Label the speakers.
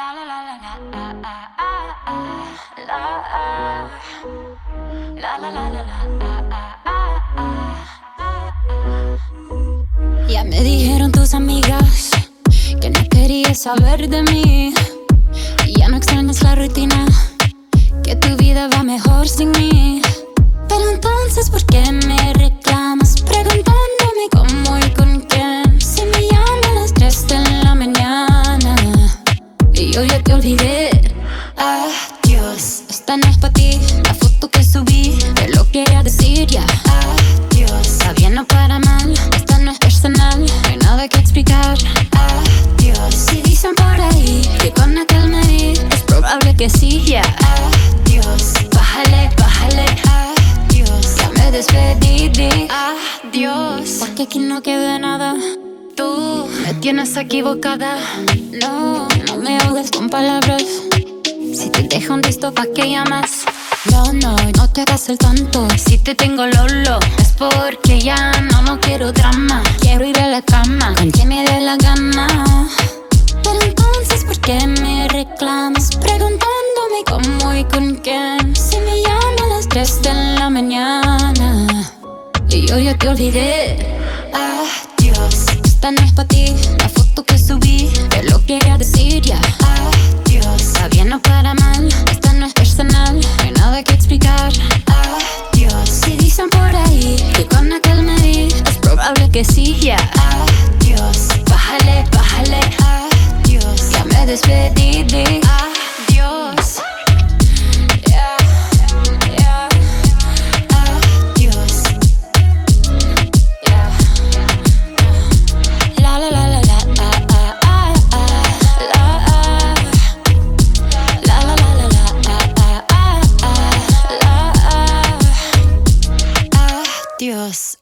Speaker 1: La la la la la la la la la la la la Ya me dijeron tus amigas que no querías saber de mí. Y ya no extrañas la rutina que tu vida va mejor sin mí. Pero entonces, ¿por qué me reclamas preguntándome yo ya te olvidé. Adiós, esta no es para ti. La foto que subí te lo quería decir ya. Adiós, está bien para mal. Esta no es personal, no hay nada que explicar. Adiós, si dicen por ahí que con aquel me vi, es probable que sí ya. Adiós, bájale, bájale. Adiós, ya me despedí. de Adiós, porque aquí no queda nada. Tú me tienes equivocada. No, no me ahogues con palabras. Si te dejo un visto, ¿pa' qué llamas? No, no, no te hagas el tonto. Si te tengo lolo, es porque ya no, no quiero drama. Quiero ir a la cama con quien me dé la gana. Pero entonces, ¿por qué me reclamas? Preguntándome cómo y con quién. Si me llaman a las 3 de la mañana y yo ya te olvidé. Esta no es para ti. La foto que subí, te lo quería decir ya. Adiós, está bien o para mal. Esta no es personal, no hay nada que explicar. Adiós, si dicen por ahí que con aquel me vi, es probable que sí ya. Adiós, bájale, bájale. Adiós, ya me despedí. Dios